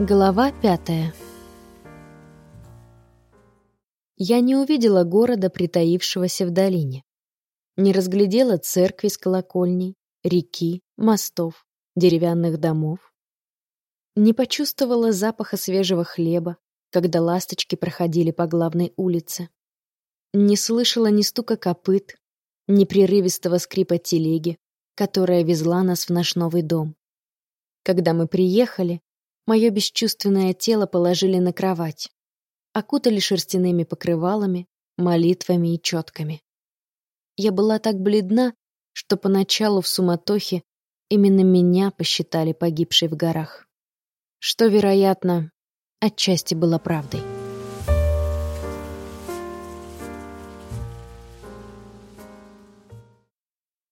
Глава пятая Я не увидела города, притаившегося в долине. Не разглядела церкви с колокольней, реки, мостов, деревянных домов. Не почувствовала запаха свежего хлеба, когда ласточки проходили по главной улице. Не слышала ни стука копыт, ни прерывистого скрипа телеги, которая везла нас в наш новый дом. Когда мы приехали, Мое бесчувственное тело положили на кровать, окутали шерстяными покрывалами, молитвами и четками. Я была так бледна, что поначалу в суматохе именно меня посчитали погибшей в горах. Что, вероятно, отчасти было правдой.